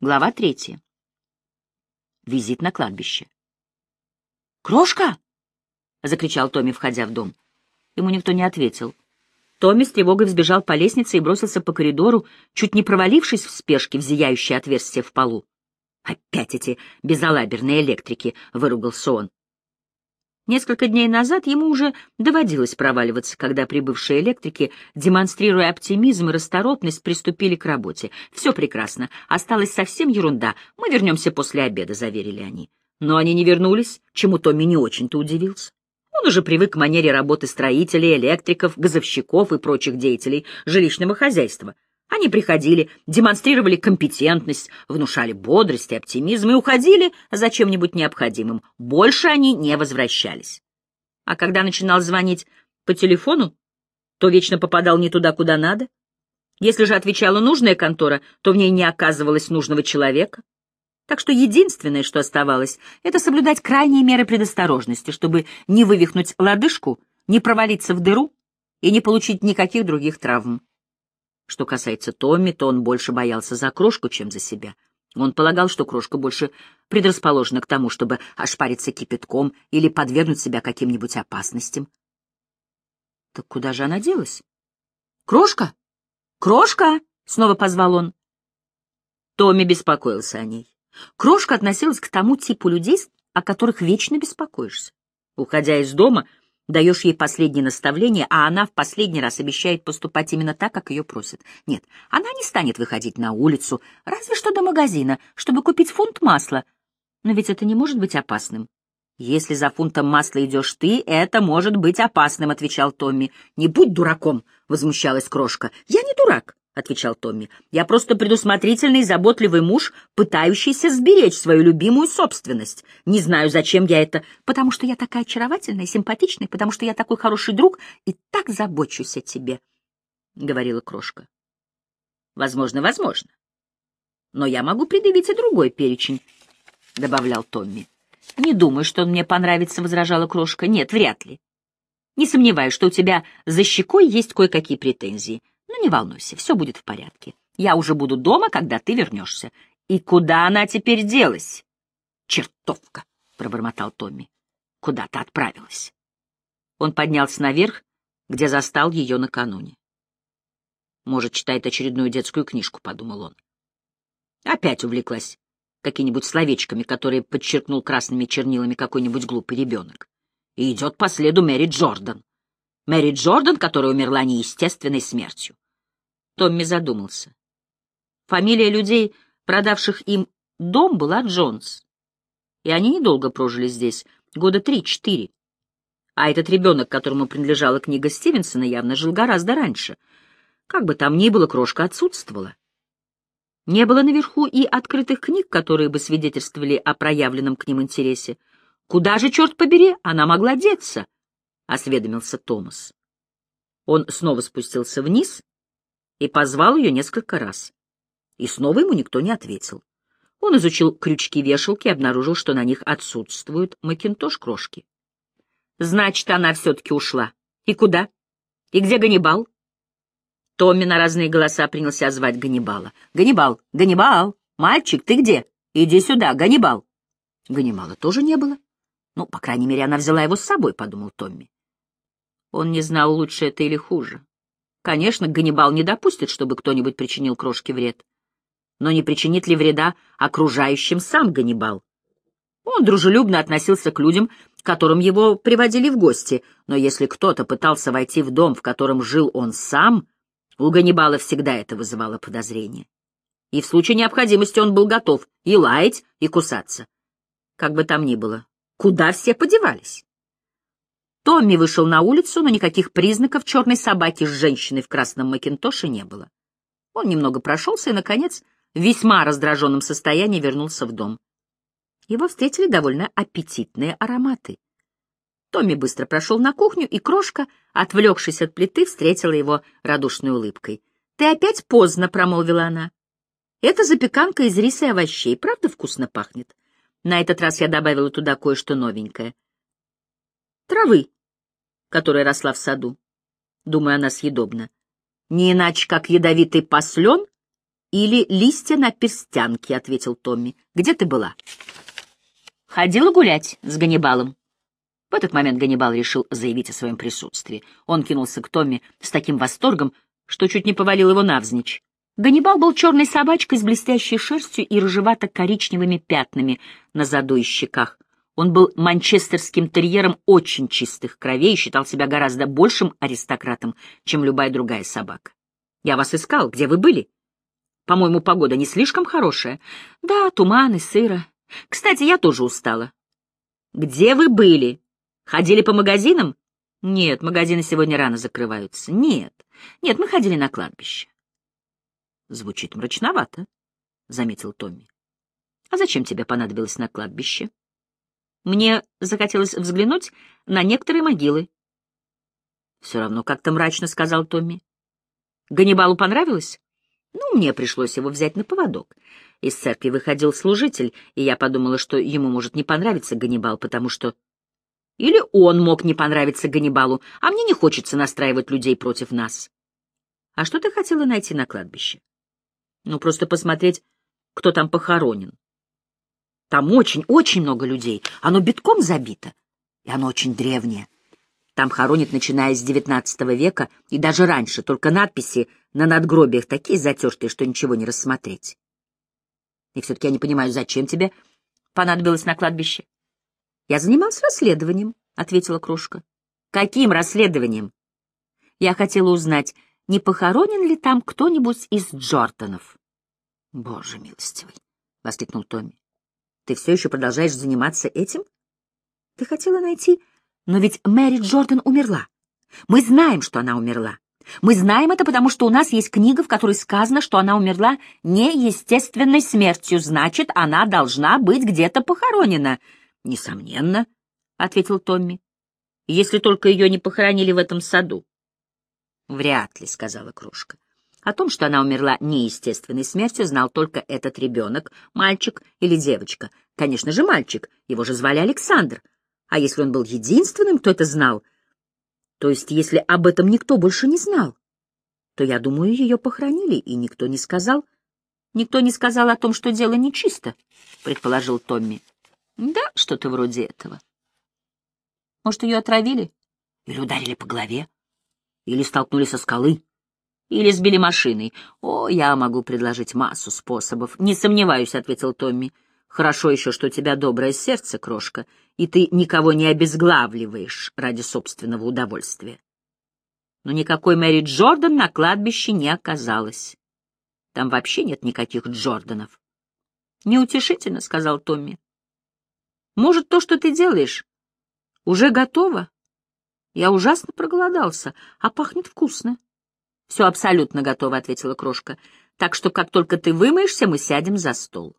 Глава третья. Визит на кладбище. «Крошка!» — закричал Томми, входя в дом. Ему никто не ответил. Томми с тревогой взбежал по лестнице и бросился по коридору, чуть не провалившись в спешке в зияющее отверстие в полу. «Опять эти безалаберные электрики!» — выругался он. Несколько дней назад ему уже доводилось проваливаться, когда прибывшие электрики, демонстрируя оптимизм и расторопность, приступили к работе. «Все прекрасно. Осталась совсем ерунда. Мы вернемся после обеда», — заверили они. Но они не вернулись, чему Томми не очень-то удивился. Он уже привык к манере работы строителей, электриков, газовщиков и прочих деятелей жилищного хозяйства — они приходили, демонстрировали компетентность, внушали бодрость и оптимизм и уходили за чем-нибудь необходимым. Больше они не возвращались. А когда начинал звонить по телефону, то вечно попадал не туда, куда надо. Если же отвечала нужная контора, то в ней не оказывалось нужного человека. Так что единственное, что оставалось, это соблюдать крайние меры предосторожности, чтобы не вывихнуть лодыжку, не провалиться в дыру и не получить никаких других травм. Что касается Томми, то он больше боялся за крошку, чем за себя. Он полагал, что крошка больше предрасположена к тому, чтобы ошпариться кипятком или подвергнуть себя каким-нибудь опасностям. Так куда же она делась? «Крошка! Крошка!» — снова позвал он. Томми беспокоился о ней. Крошка относилась к тому типу людей, о которых вечно беспокоишься. Уходя из дома, Даешь ей последнее наставление, а она в последний раз обещает поступать именно так, как ее просят. Нет, она не станет выходить на улицу, разве что до магазина, чтобы купить фунт масла. Но ведь это не может быть опасным. «Если за фунтом масла идешь ты, это может быть опасным», — отвечал Томми. «Не будь дураком», — возмущалась Крошка. «Я не дурак отвечал Томми. «Я просто предусмотрительный и заботливый муж, пытающийся сберечь свою любимую собственность. Не знаю, зачем я это, потому что я такая очаровательная симпатичная, потому что я такой хороший друг и так забочусь о тебе», — говорила Крошка. «Возможно, возможно. Но я могу предъявить и другой перечень», — добавлял Томми. «Не думаю, что он мне понравится», — возражала Крошка. «Нет, вряд ли. Не сомневаюсь, что у тебя за щекой есть кое-какие претензии. Ну, не волнуйся, все будет в порядке. Я уже буду дома, когда ты вернешься. И куда она теперь делась? Чертовка, — пробормотал Томми. Куда ты отправилась? Он поднялся наверх, где застал ее накануне. Может, читает очередную детскую книжку, — подумал он. Опять увлеклась какими-нибудь словечками, которые подчеркнул красными чернилами какой-нибудь глупый ребенок. И идет по следу Мэри Джордан. Мэри Джордан, которая умерла неестественной смертью. Томми задумался. Фамилия людей, продавших им дом, была Джонс. И они недолго прожили здесь, года три-четыре. А этот ребенок, которому принадлежала книга Стивенсона, явно жил гораздо раньше. Как бы там ни было, крошка отсутствовала. Не было наверху и открытых книг, которые бы свидетельствовали о проявленном к ним интересе. Куда же, черт побери, она могла деться? — осведомился Томас. Он снова спустился вниз и позвал ее несколько раз. И снова ему никто не ответил. Он изучил крючки-вешалки и обнаружил, что на них отсутствуют макинтош-крошки. Значит, она все-таки ушла. И куда? И где Ганнибал? Томми на разные голоса принялся звать Ганнибала. «Ганнибал! Ганнибал! Мальчик, ты где? Иди сюда, Ганнибал!» Ганнибала тоже не было. Ну, по крайней мере, она взяла его с собой, — подумал Томми. Он не знал, лучше это или хуже. Конечно, Ганнибал не допустит, чтобы кто-нибудь причинил крошке вред. Но не причинит ли вреда окружающим сам Ганнибал? Он дружелюбно относился к людям, которым его приводили в гости, но если кто-то пытался войти в дом, в котором жил он сам, у Ганнибала всегда это вызывало подозрение. И в случае необходимости он был готов и лаять, и кусаться. Как бы там ни было, куда все подевались? Томми вышел на улицу, но никаких признаков черной собаки с женщиной в красном макинтоше не было. Он немного прошелся и, наконец, в весьма раздраженном состоянии вернулся в дом. Его встретили довольно аппетитные ароматы. Томми быстро прошел на кухню, и крошка, отвлекшись от плиты, встретила его радушной улыбкой. — Ты опять поздно, — промолвила она. — Это запеканка из риса и овощей, правда вкусно пахнет? На этот раз я добавила туда кое-что новенькое. — Травы, которая росла в саду. Думаю, она съедобна. Не иначе, как ядовитый послен или листья на перстянке, — ответил Томми. — Где ты была? — Ходила гулять с Ганнибалом. В этот момент Ганнибал решил заявить о своем присутствии. Он кинулся к Томми с таким восторгом, что чуть не повалил его навзничь. Ганнибал был черной собачкой с блестящей шерстью и рыжевато-коричневыми пятнами на заду и щеках. Он был манчестерским терьером очень чистых кровей и считал себя гораздо большим аристократом, чем любая другая собака. «Я вас искал. Где вы были?» «По-моему, погода не слишком хорошая». «Да, туман и сыро. Кстати, я тоже устала». «Где вы были? Ходили по магазинам?» «Нет, магазины сегодня рано закрываются. Нет, нет, мы ходили на кладбище». «Звучит мрачновато», — заметил Томми. «А зачем тебе понадобилось на кладбище?» Мне захотелось взглянуть на некоторые могилы. — Все равно как-то мрачно, — сказал Томми. — Ганнибалу понравилось? Ну, мне пришлось его взять на поводок. Из церкви выходил служитель, и я подумала, что ему может не понравиться Ганнибал, потому что... Или он мог не понравиться Ганнибалу, а мне не хочется настраивать людей против нас. А что ты хотела найти на кладбище? Ну, просто посмотреть, кто там похоронен. Там очень-очень много людей. Оно битком забито. И оно очень древнее. Там хоронят, начиная с XIX века и даже раньше, только надписи на надгробиях такие затертые, что ничего не рассмотреть. И все-таки я не понимаю, зачем тебе понадобилось на кладбище? Я занимался расследованием, — ответила Крошка. Каким расследованием? Я хотела узнать, не похоронен ли там кто-нибудь из Джорданов. Боже милостивый, — воскликнул Томми. Ты все еще продолжаешь заниматься этим? Ты хотела найти... Но ведь Мэри Джордан умерла. Мы знаем, что она умерла. Мы знаем это, потому что у нас есть книга, в которой сказано, что она умерла неестественной смертью, значит, она должна быть где-то похоронена. Несомненно, — ответил Томми, — если только ее не похоронили в этом саду. Вряд ли, — сказала Кружка. О том, что она умерла неестественной смертью, знал только этот ребенок, мальчик или девочка. Конечно же, мальчик, его же звали Александр. А если он был единственным, кто это знал, то есть если об этом никто больше не знал, то, я думаю, ее похоронили, и никто не сказал. Никто не сказал о том, что дело нечисто, — предположил Томми. Да, что-то вроде этого. Может, ее отравили? Или ударили по голове? Или столкнули со скалы? Или сбили машиной. О, я могу предложить массу способов. Не сомневаюсь, — ответил Томми. Хорошо еще, что у тебя доброе сердце, крошка, и ты никого не обезглавливаешь ради собственного удовольствия. Но никакой Мэри Джордан на кладбище не оказалось. Там вообще нет никаких Джорданов. Неутешительно, — сказал Томми. Может, то, что ты делаешь, уже готово? Я ужасно проголодался, а пахнет вкусно. — Все абсолютно готово, — ответила Крошка. — Так что, как только ты вымоешься, мы сядем за стол.